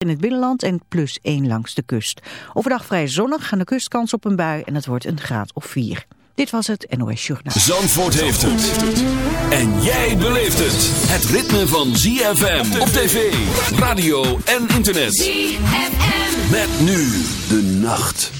in het binnenland en plus 1 langs de kust. Overdag vrij zonnig, aan de kust kans op een bui en het wordt een graad of 4. Dit was het NOS Journaal. Zandvoort heeft het. En jij beleeft het. Het ritme van ZFM op tv, radio en internet. ZFM. Met nu de nacht.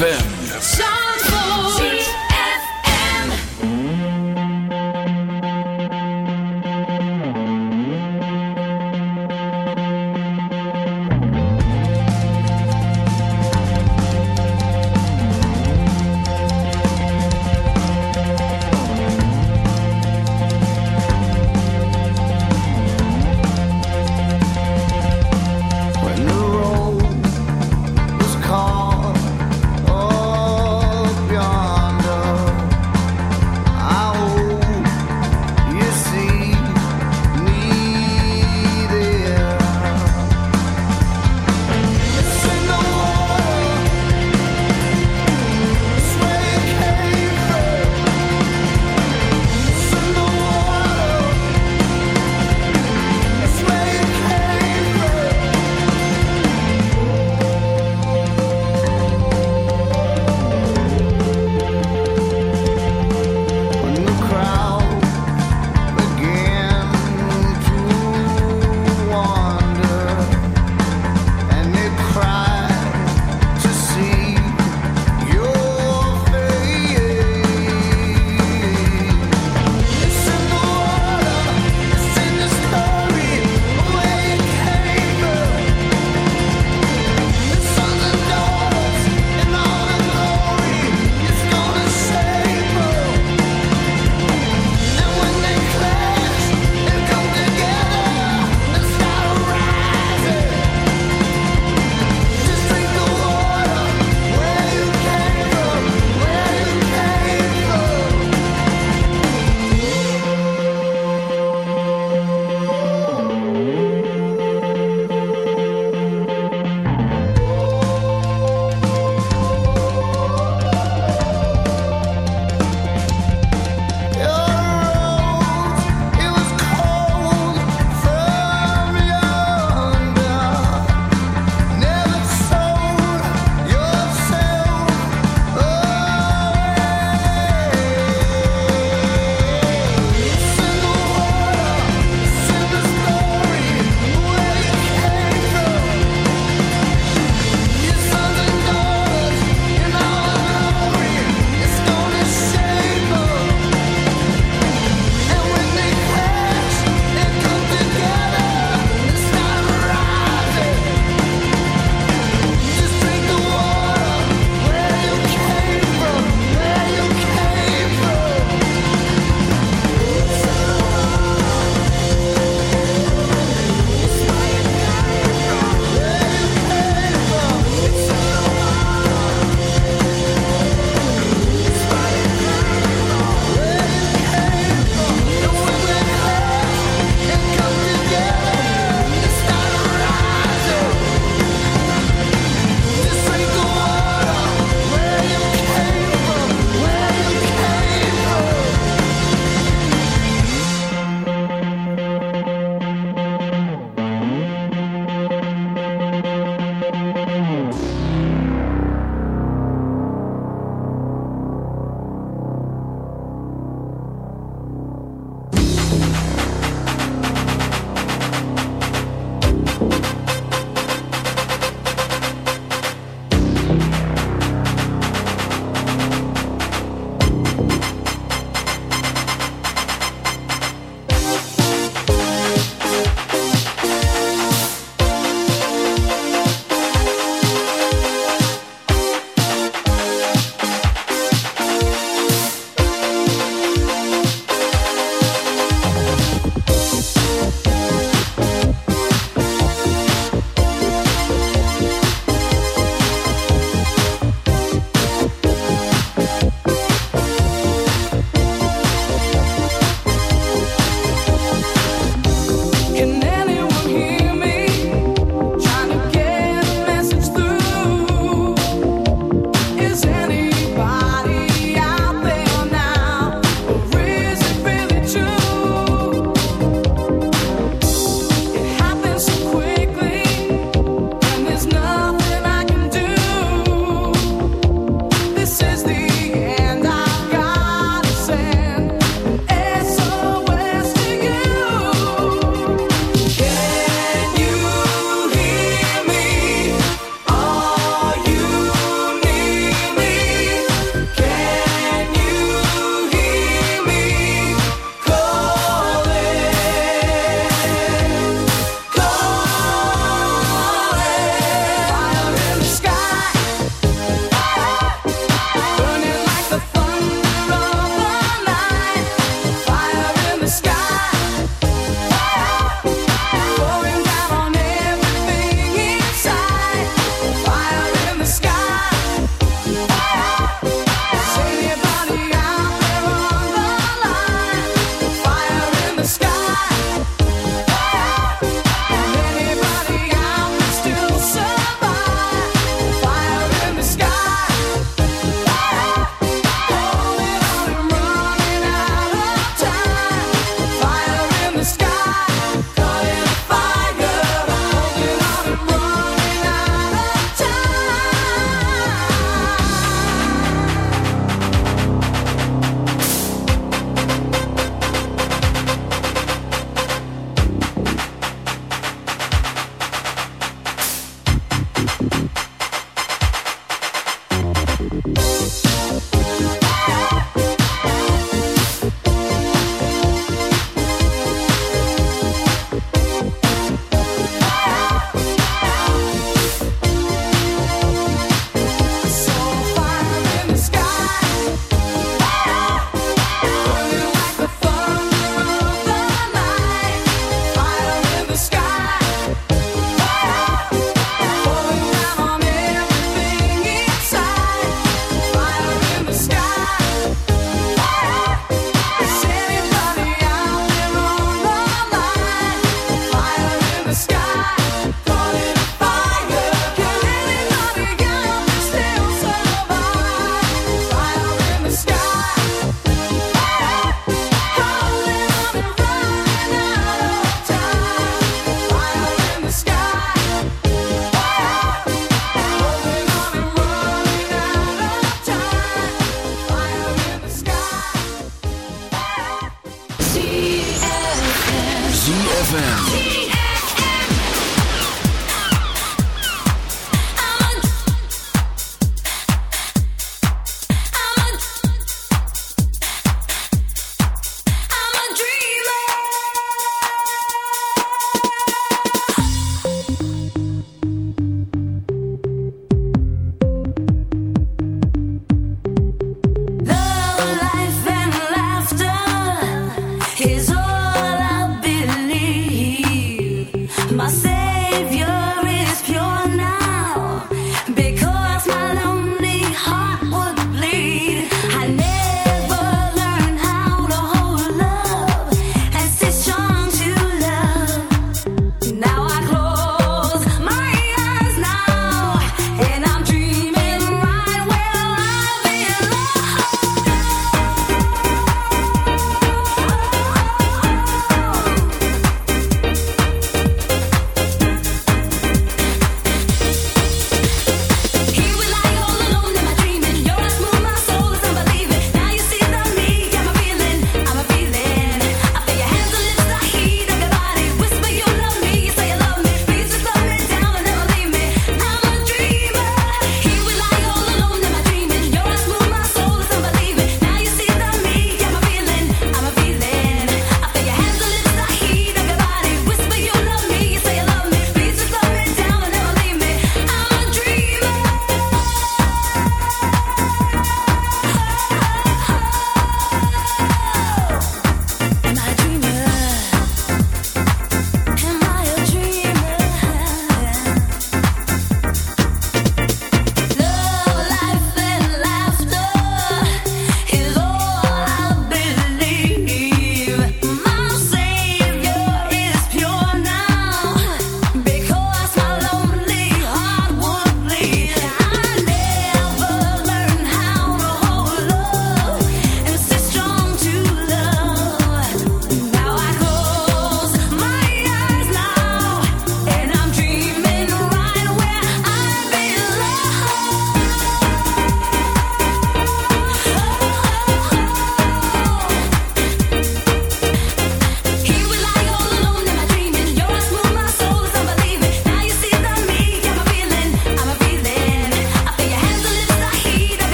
ZFM.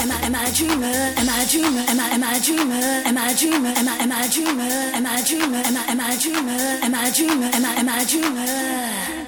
Am I am I dreamer? Am I dreamer? Am I am I dreamer? Am I dreamer? Am I am I dreamer? Am I dreamer? Am I am I dreamer? Am I a dreamer? Am I am I a dreamer?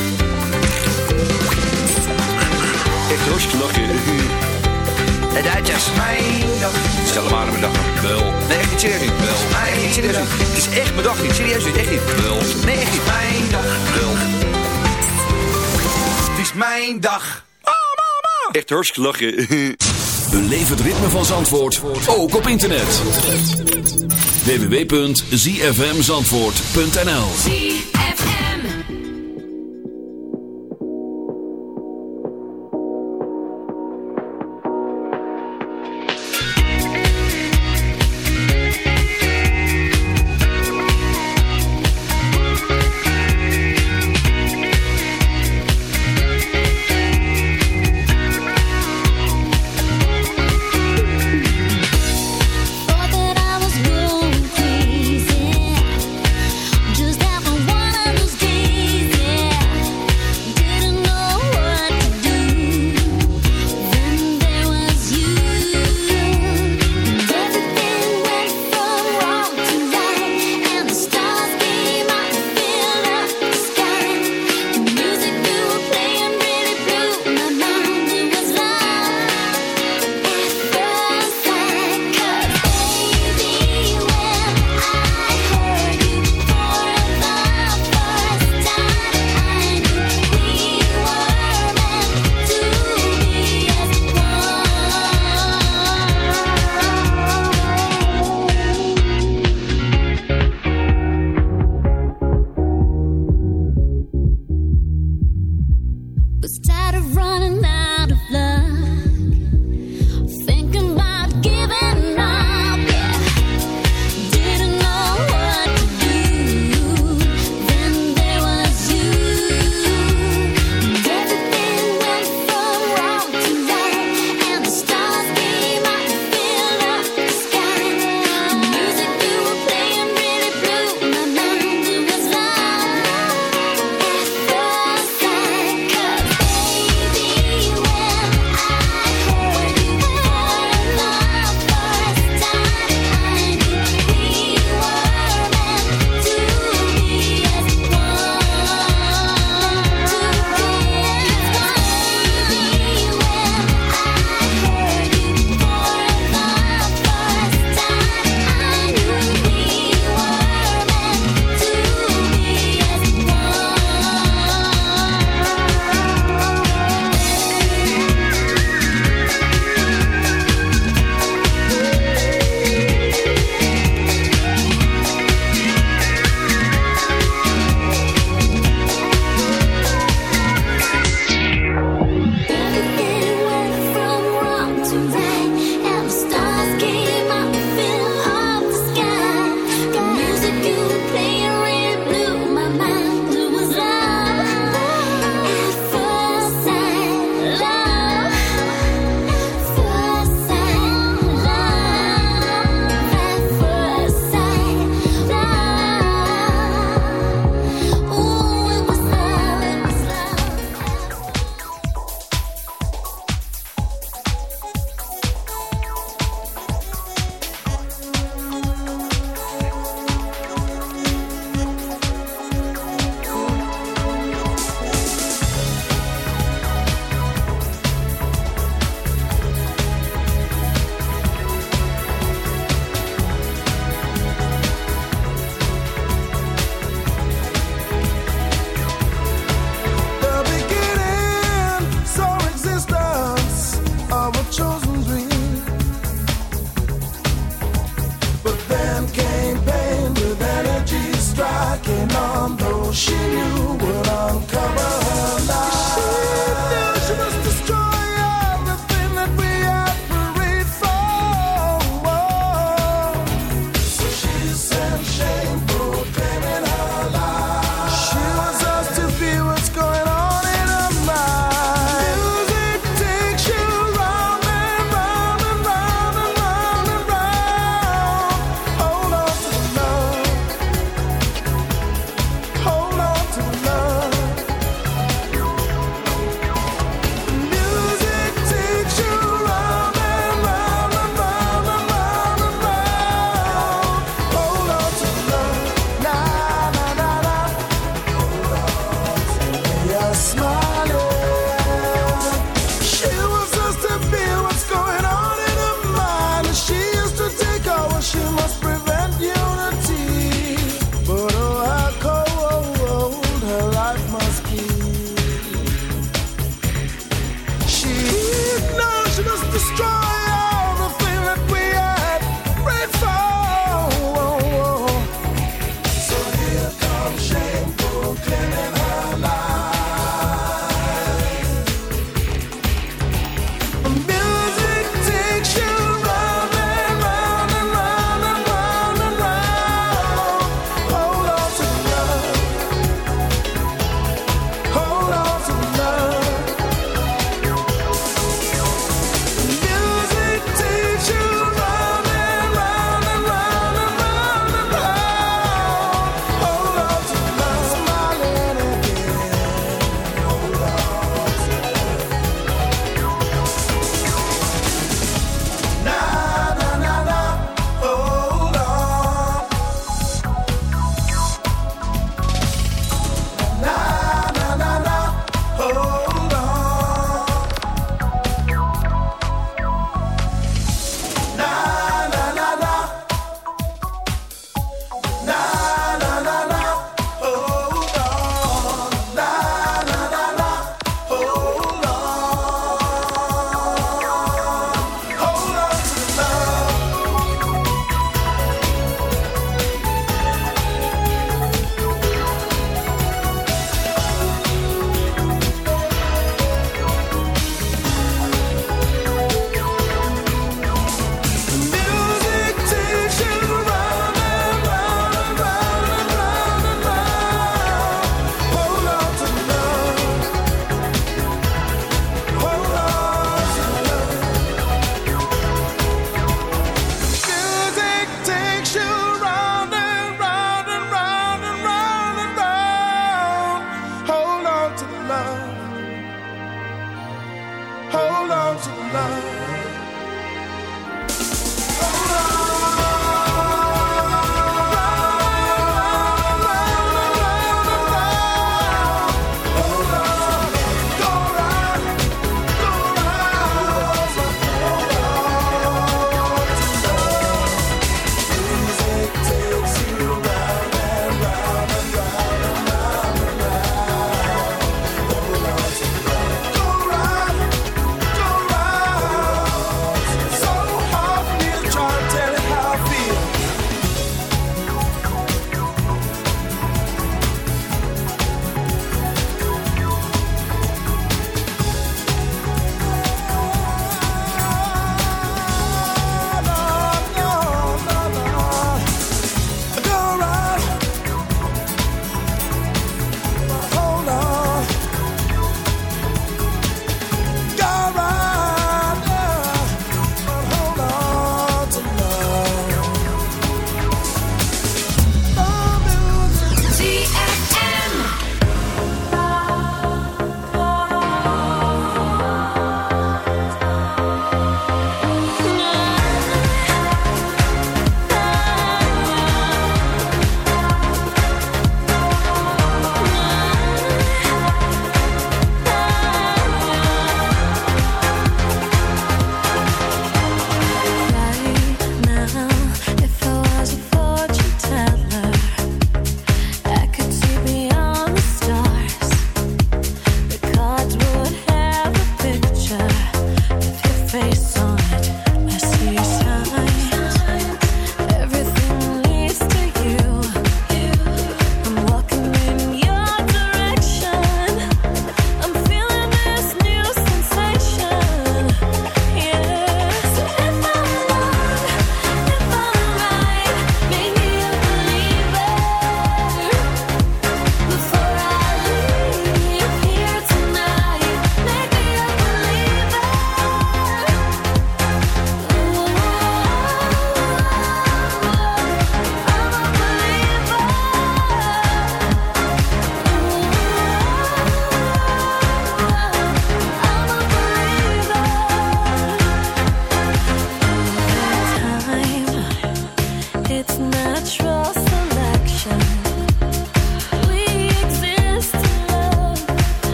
Echt hartstikke lachen. De Duitsers. Mijn dag. Stel maar aan mijn dag. Wel. Nee, echt niet serieus niet. Wel. Nee, echt niet serieus niet. Het is echt mijn dag niet. Serieus niet. Echt niet. Wel. Nee, echt niet. Mijn dag. Wel. Het is mijn dag. Oh, mama. Echt hartstikke lachen. Beleef het ritme van Zandvoort, ook op internet. www.zfmzandvoort.nl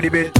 dirty bitch.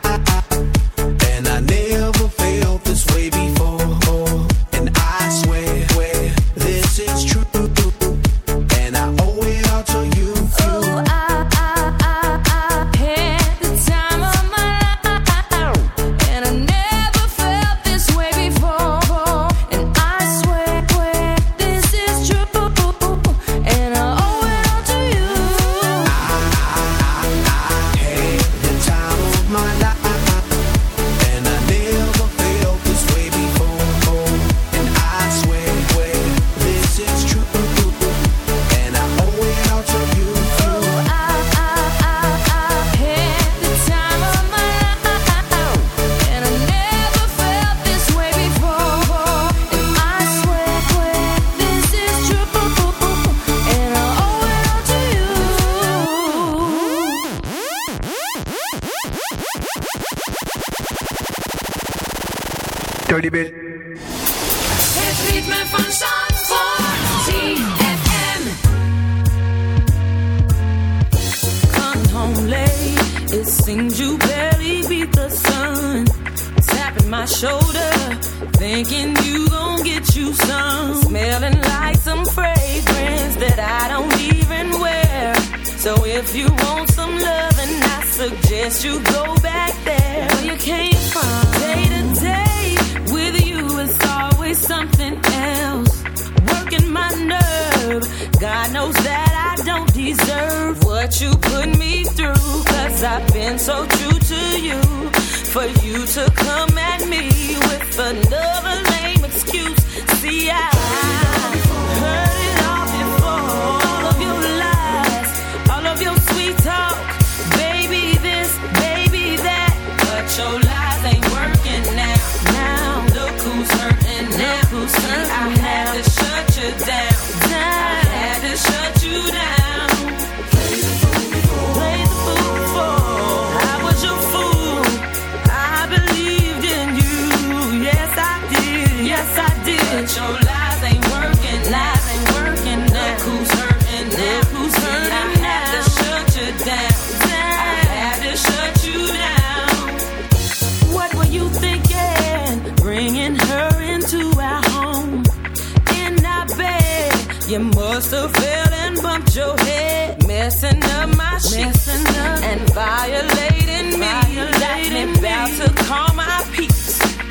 Door bit. Het ritme van Zandvoort. ZFM. Come home late. It seems you barely beat the sun. Tapping my shoulder. Thinking you gon' get you some. Smelling like some fragrance that I don't even wear. So if you want some love and I suggest you go back there. Where you came from something else, working my nerve. God knows that I don't deserve what you put me through, cause I've been so true to you. For you to come at me with another lame excuse, see, I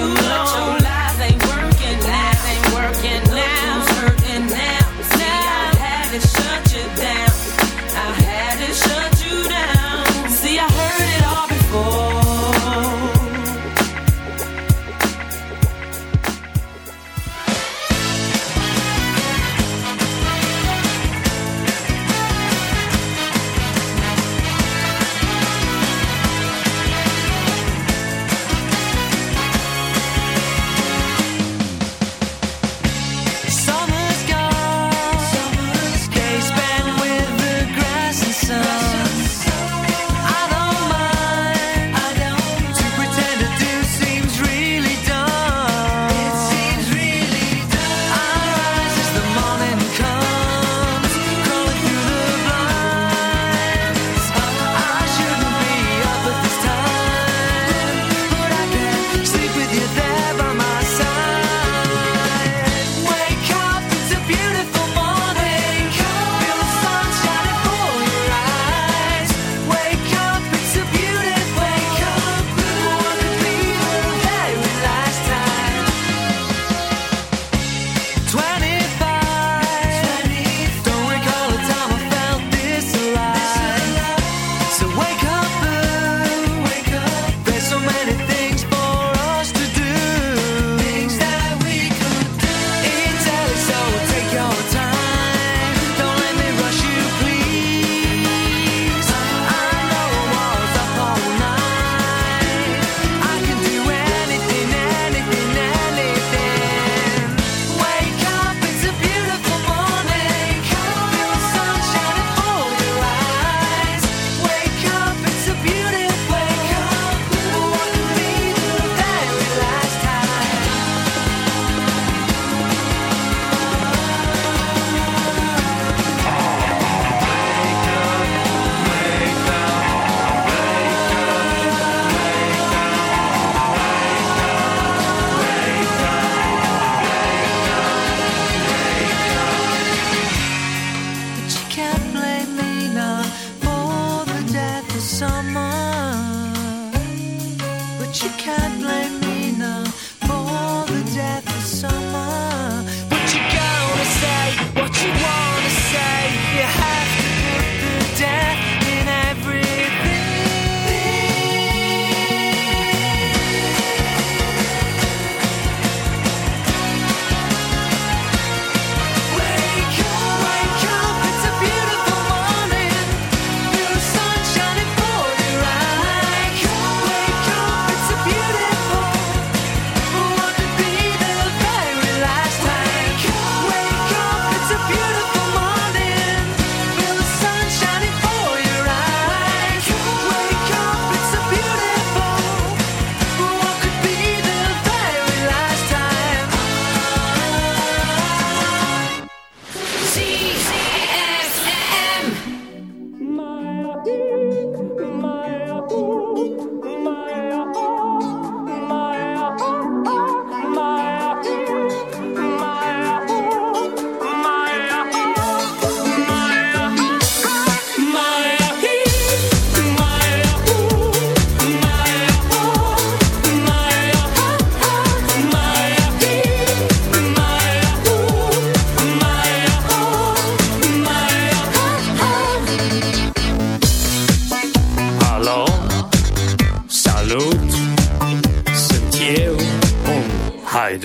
alone.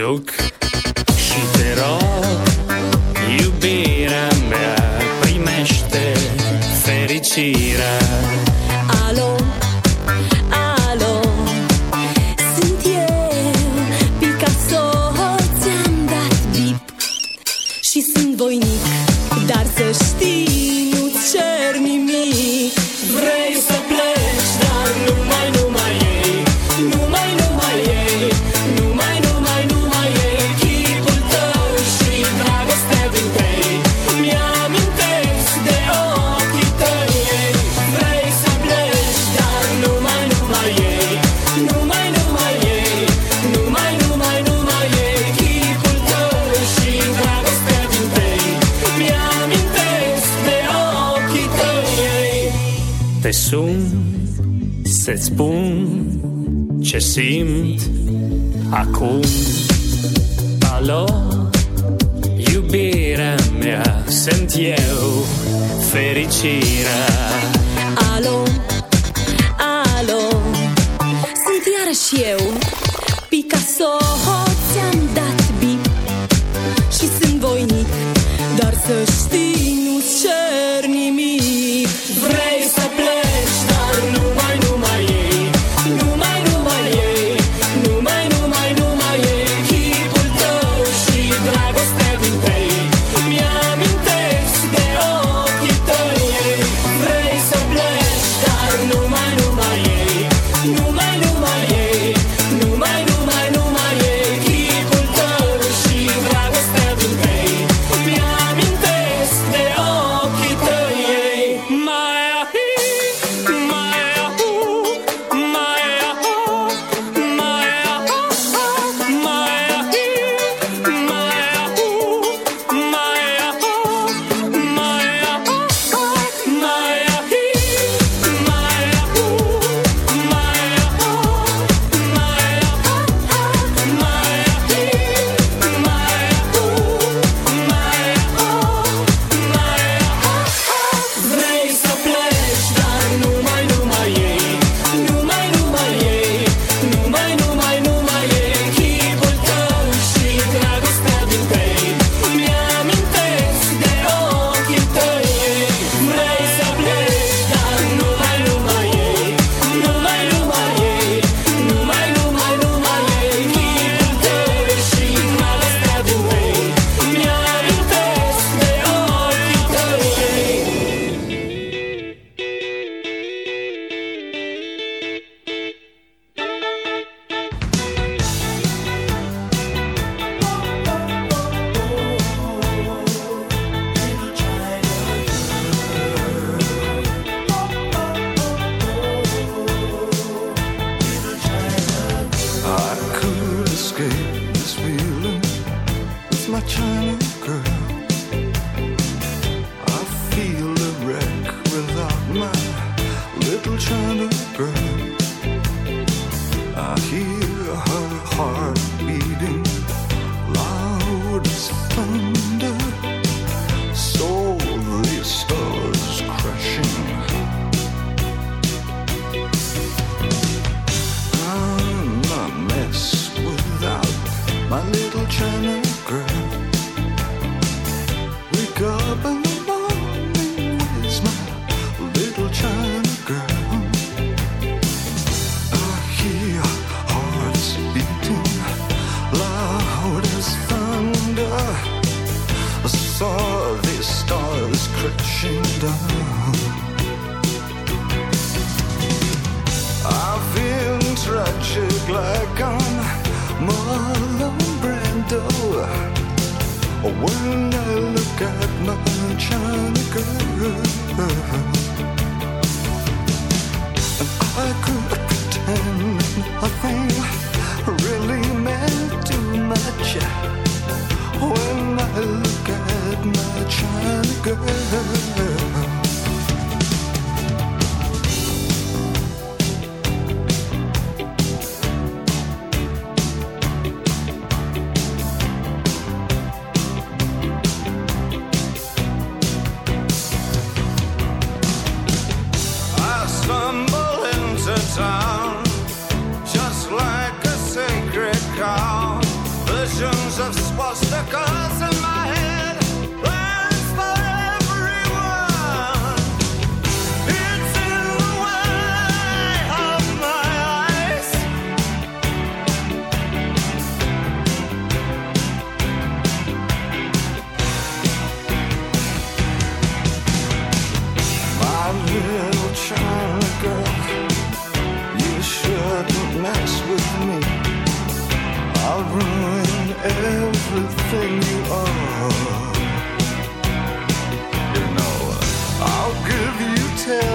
joke. să-ți spun ce simt acum. Alo, iubirea mea, sunt eu fericirea. Everything you are. You know, I'll give you television.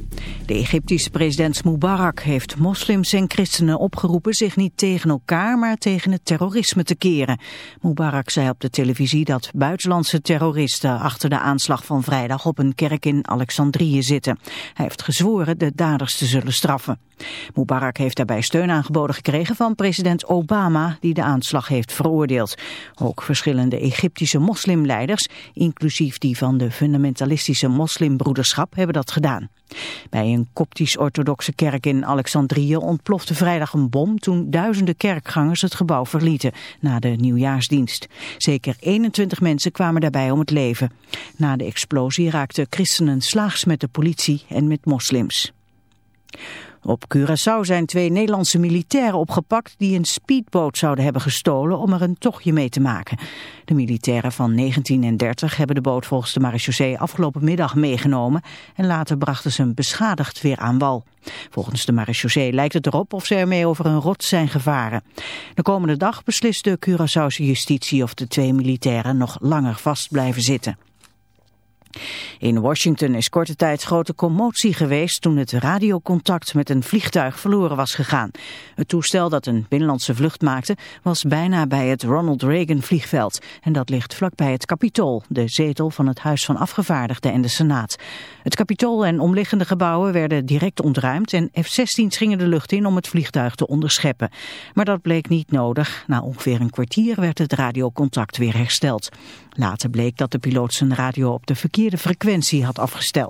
De Egyptische president Mubarak heeft moslims en christenen opgeroepen zich niet tegen elkaar, maar tegen het terrorisme te keren. Mubarak zei op de televisie dat buitenlandse terroristen achter de aanslag van vrijdag op een kerk in Alexandrië zitten. Hij heeft gezworen de daders te zullen straffen. Mubarak heeft daarbij steun aangeboden gekregen van president Obama, die de aanslag heeft veroordeeld. Ook verschillende Egyptische moslimleiders, inclusief die van de fundamentalistische moslimbroederschap, hebben dat gedaan. Bij een koptisch-orthodoxe kerk in Alexandrië ontplofte vrijdag een bom toen duizenden kerkgangers het gebouw verlieten na de nieuwjaarsdienst. Zeker 21 mensen kwamen daarbij om het leven. Na de explosie raakten christenen slaags met de politie en met moslims. Op Curaçao zijn twee Nederlandse militairen opgepakt die een speedboot zouden hebben gestolen om er een tochtje mee te maken. De militairen van 19 en 30 hebben de boot volgens de marechaussee afgelopen middag meegenomen en later brachten ze hem beschadigd weer aan wal. Volgens de marechaussee lijkt het erop of ze ermee over een rots zijn gevaren. De komende dag beslist de Curaçaose justitie of de twee militairen nog langer vast blijven zitten. In Washington is korte tijd grote commotie geweest toen het radiocontact met een vliegtuig verloren was gegaan. Het toestel dat een binnenlandse vlucht maakte was bijna bij het Ronald Reagan vliegveld. En dat ligt vlakbij het Capitool, de zetel van het Huis van Afgevaardigden en de Senaat. Het Capitool en omliggende gebouwen werden direct ontruimd en F-16's gingen de lucht in om het vliegtuig te onderscheppen. Maar dat bleek niet nodig. Na ongeveer een kwartier werd het radiocontact weer hersteld. Later bleek dat de piloot zijn radio op de verkeerde frequentie had afgesteld.